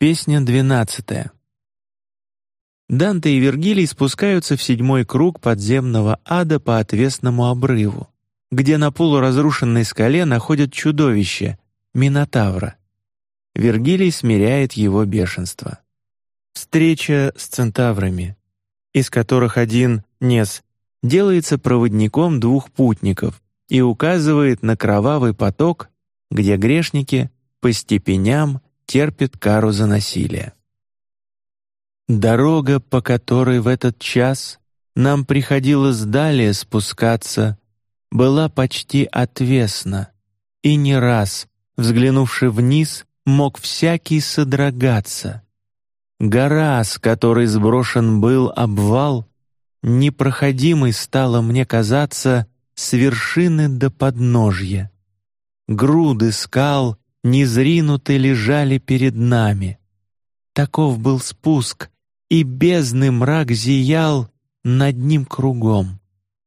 Песня двенадцатая. Данте и Вергилий спускаются в седьмой круг подземного ада по отвесному обрыву, где на полуразрушенной скале находят чудовище Минотавра. Вергилий смиряет его бешенство. Встреча с центаврами, из которых один Нес делается проводником двух путников и указывает на кровавый поток, где грешники по степеням терпит кару за насилие. Дорога, по которой в этот час нам приходилось далее спускаться, была почти отвесна, и не раз, взглянувши вниз, мог всякий содрогаться. Гора, с которой сброшен был обвал, непроходимой стала мне казаться с вершины до подножья. Груды скал незринуты лежали перед нами. Таков был спуск, и бездны мрак зиял над ним кругом,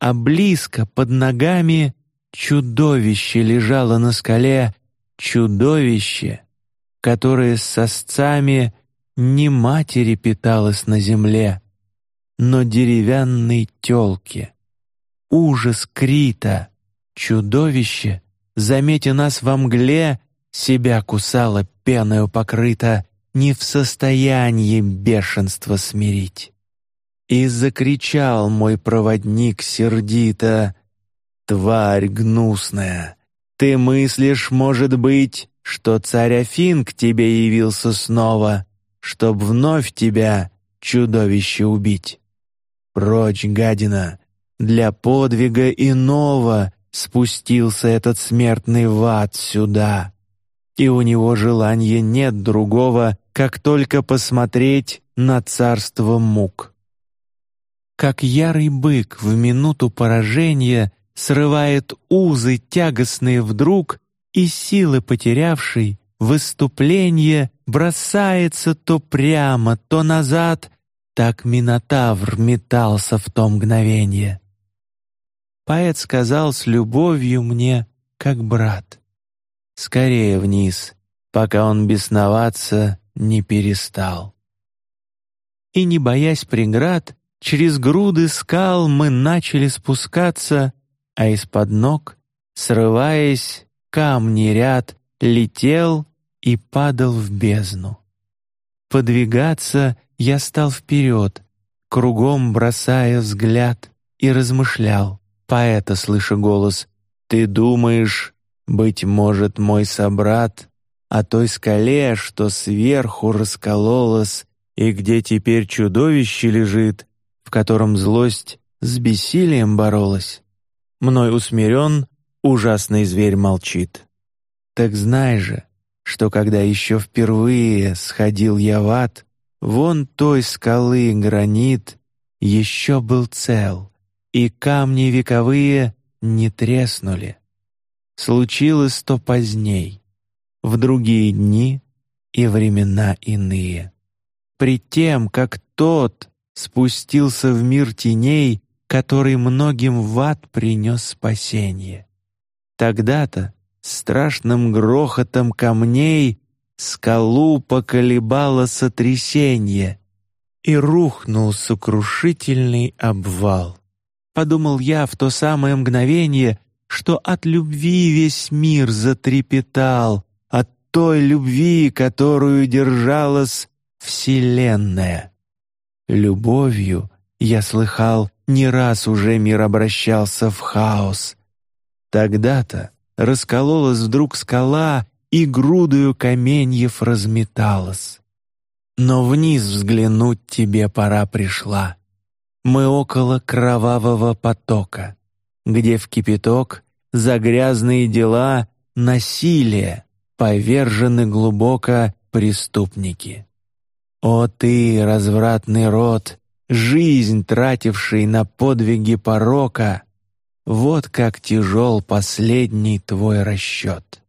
а близко под ногами чудовище лежало на скале, чудовище, которое с сосцами не матери питалось на земле, но деревянной тёлке. Ужас Крита, чудовище, заметя нас во мгле, себя кусала пеною покрыта, не в состоянии бешенство смирить. И закричал мой проводник сердито: "Тварь гнусная, ты мыслишь, может быть, что царь Афин к тебе явился снова, чтоб вновь тебя чудовище убить? Прочь, гадина! Для подвига иного спустился этот смертный в ад сюда." И у него желания нет другого, как только посмотреть на царство мук. Как ярый бык в минуту поражения срывает узы тягостные вдруг и силы потерявший выступление бросается то прямо, то назад, так Минотавр метался в то мгновение. Поэт сказал с любовью мне, как брат скорее вниз, пока он бесноваться не перестал. И не боясь преград, через груды скал мы начали спускаться, а из-под ног, срываясь, камни ряд летел и падал в бездну. Подвигаться я стал вперед, кругом бросая взгляд и размышлял. Поэта слыша голос: "Ты думаешь, быть может, мой собрат о той скале, что сверху раскололась и где теперь чудовище лежит, в котором злость с бессилием боролась. Мной усмирен, ужасный зверь молчит. Так знай же, что когда еще впервые сходил я в ад, вон той скалы гранит еще был цел, и камни вековые не треснули случилось то поздней, в другие дни и времена иные. При тем, как тот спустился в мир теней, который многим в ад принес спасение. Тогда-то страшным грохотом камней скалу поколебало сотрясение, и рухнул сокрушительный обвал. Подумал я в то самое мгновение, что от любви весь мир затрепетал, от той любви, которую держалась вселенная. Любовью я слыхал, не раз уже мир обращался в хаос. Тогда-то раскололась вдруг скала и грудою каменьев разметалась. Но вниз взглянуть тебе пора пришла. Мы около кровавого потока где в кипяток за грязные дела насилие повержены глубоко преступники. О ты, развратный род, жизнь тративший на подвиги порока, вот как тяжел последний твой расчет.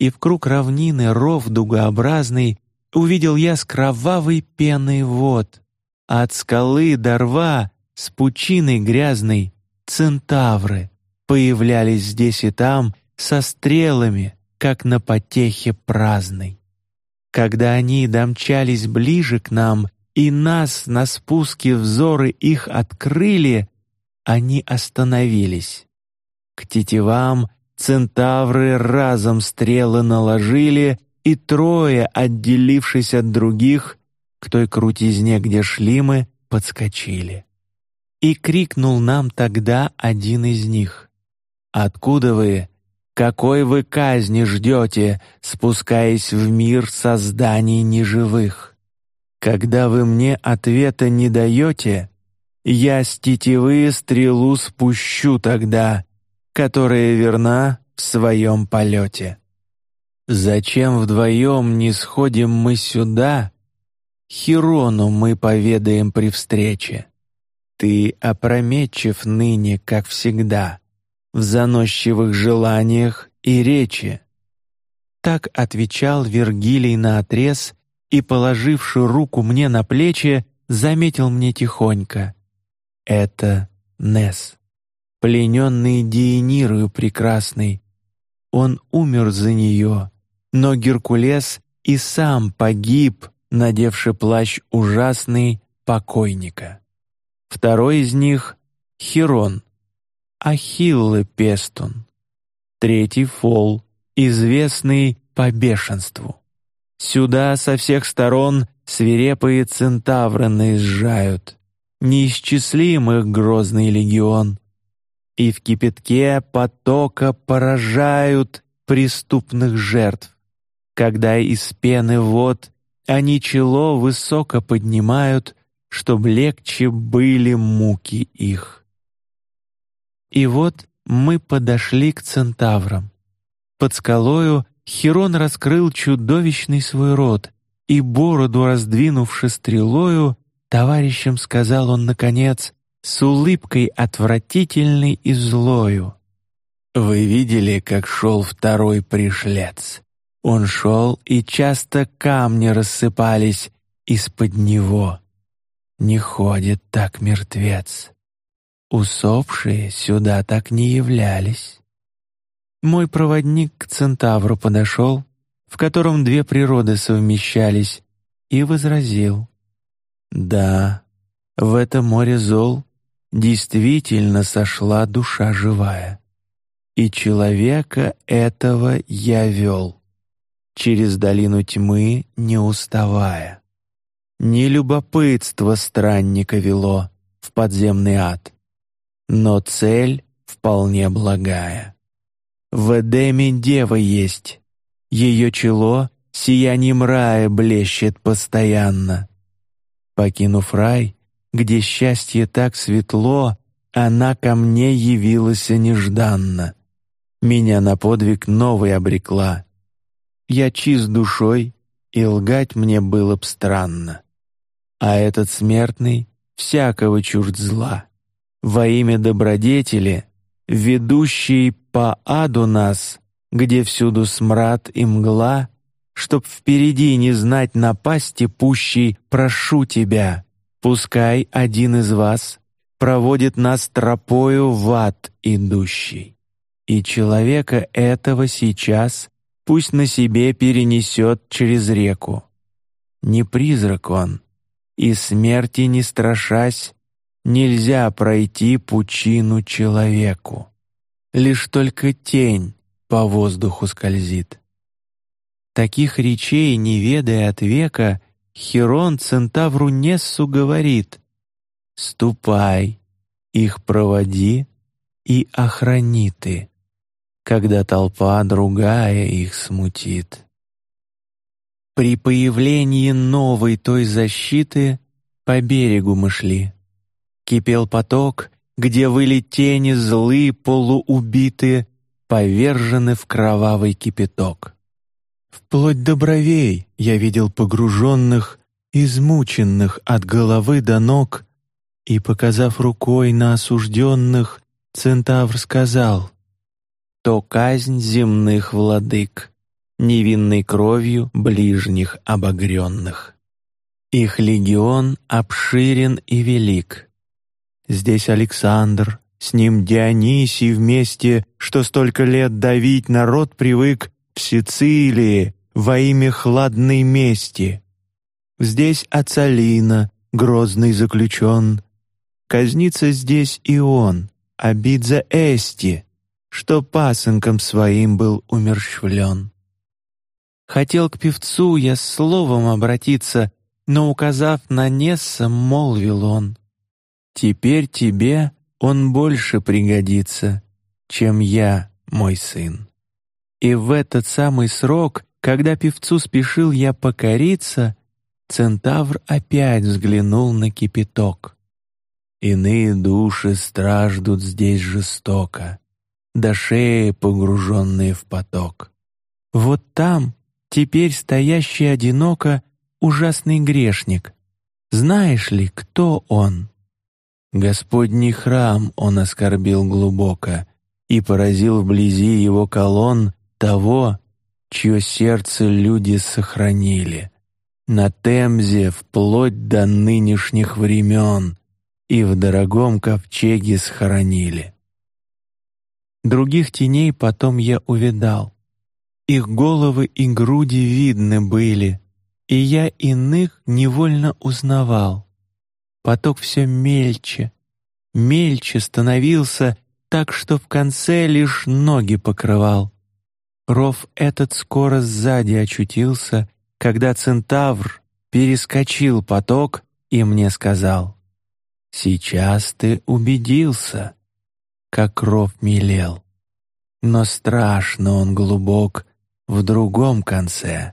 И в круг равнины ров дугообразный увидел я с кровавой пеной вод, от скалы до рва с пучиной грязной центавры появлялись здесь и там со стрелами, как на потехе праздной. Когда они домчались ближе к нам и нас на спуске взоры их открыли, они остановились. К тетивам центавры разом стрелы наложили, и трое, отделившись от других, к той крутизне, где шли мы, подскочили. И крикнул нам тогда один из них: "Откуда вы? Какой вы казни ждете, спускаясь в мир созданий неживых? Когда вы мне ответа не даете, я с тетивы стрелу спущу тогда, которая верна в своем полете. Зачем вдвоем не сходим мы сюда? Хирону мы поведаем при встрече. Ты опрометчив ныне, как всегда, в заносчивых желаниях и речи. Так отвечал Вергилий на отрез и, положивши руку мне на плечи, заметил мне тихонько: это Нес, плененный Диенирою прекрасный. Он умер за нее, но Геркулес и сам погиб, надевший плащ ужасный покойника. Второй из них — Хирон, Ахиллы Пестун. Третий — Фол, известный по бешенству. Сюда со всех сторон свирепые центавры наезжают, неисчислимых грозный легион, и в кипятке потока поражают преступных жертв, когда из пены вод они чело высоко поднимают, чтоб легче были муки их. И вот мы подошли к центаврам. Под скалою Хирон раскрыл чудовищный свой рот, и бороду раздвинувши стрелою, товарищам сказал он наконец с улыбкой отвратительной и злою: "Вы видели, как шел второй пришлец? Он шел, и часто камни рассыпались из-под него. Не ходит так мертвец. Усопшие сюда так не являлись. Мой проводник к центавру подошел, в котором две природы совмещались, и возразил: да, в это море зол действительно сошла душа живая, и человека этого я вел через долину тьмы, не уставая. Не любопытство странника вело в подземный ад, но цель вполне благая. В Эдеме дева есть, ее чело сиянием рая блещет постоянно Покинув рай, где счастье так светло, она ко мне явилась нежданно. Меня на подвиг новый обрекла. Я чист душой, и лгать мне было б странно. А этот смертный всякого чужд зла. Во имя добродетели, ведущий по аду нас, где всюду смрад и мгла, чтоб впереди не знать напасти пущей, прошу тебя, пускай один из вас проводит нас тропою в ад идущий, и человека этого сейчас пусть на себе перенесет через реку. Не призрак он, и смерти не страшась, нельзя пройти пучину человеку. Лишь только тень по воздуху скользит. Таких речей, не ведая от века, Хирон центавру Нессу говорит: "Ступай, их проводи и охрани ты, когда толпа другая их смутит". При появлении новой той защиты по берегу мы шли. Кипел поток, где выли тени злые полуубитые, повержены в кровавый кипяток. Вплоть до бровей я видел погруженных, измученных от головы до ног, и, показав рукой на осужденных, Центавр сказал: "То казнь земных владык, невинной кровью ближних обогренных. Их легион обширен и велик. Здесь Александр, с ним Дионисий вместе, что столько лет давить народ привык, в Сицилии, во имя хладной мести. Здесь Ацалина, грозный заключен, казнится здесь и он, обид за Эсти, что пасынком своим был умерщвлен. Хотел к певцу я словом обратиться, но, указав на Несса, молвил он, «Теперь тебе он больше пригодится, чем я, мой сын». И в этот самый срок, когда певцу спешил я покориться, Центавр опять взглянул на кипяток. Иные души страждут здесь жестоко, до шеи погруженные в поток. Вот там, теперь стоящий одиноко, ужасный грешник. Знаешь ли, кто он? Господний храм он оскорбил глубоко и поразил вблизи его колонн того, чье сердце люди сохранили. На Темзе вплоть до нынешних времен и в дорогом ковчеге схоронили. Других теней потом я увидал. Их головы и груди видны были, и я иных невольно узнавал. Поток все мельче, мельче становился, так что в конце лишь ноги покрывал. Ров этот скоро сзади очутился, когда центавр перескочил поток и мне сказал: "Сейчас ты убедился, как ров милел, но страшно он глубок в другом конце,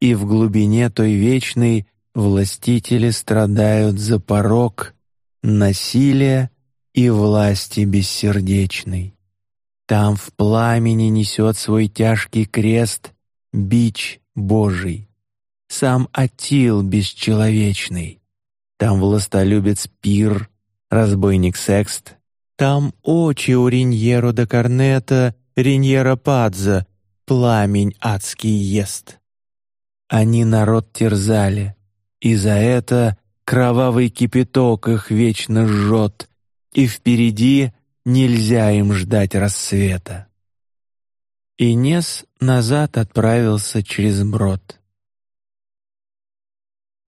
и в глубине той вечной властители страдают за порок, насилие и власти бессердечной. Там в пламени несет свой тяжкий крест бич Божий, сам Атил бесчеловечный. Там властолюбец Пир, разбойник Секст, там очи у Риньеро де Корнета, Риньера Падза, пламень адский ест. Они народ терзали, и за это кровавый кипяток их вечно жжет, и впереди нельзя им ждать рассвета. Инес назад отправился через брод.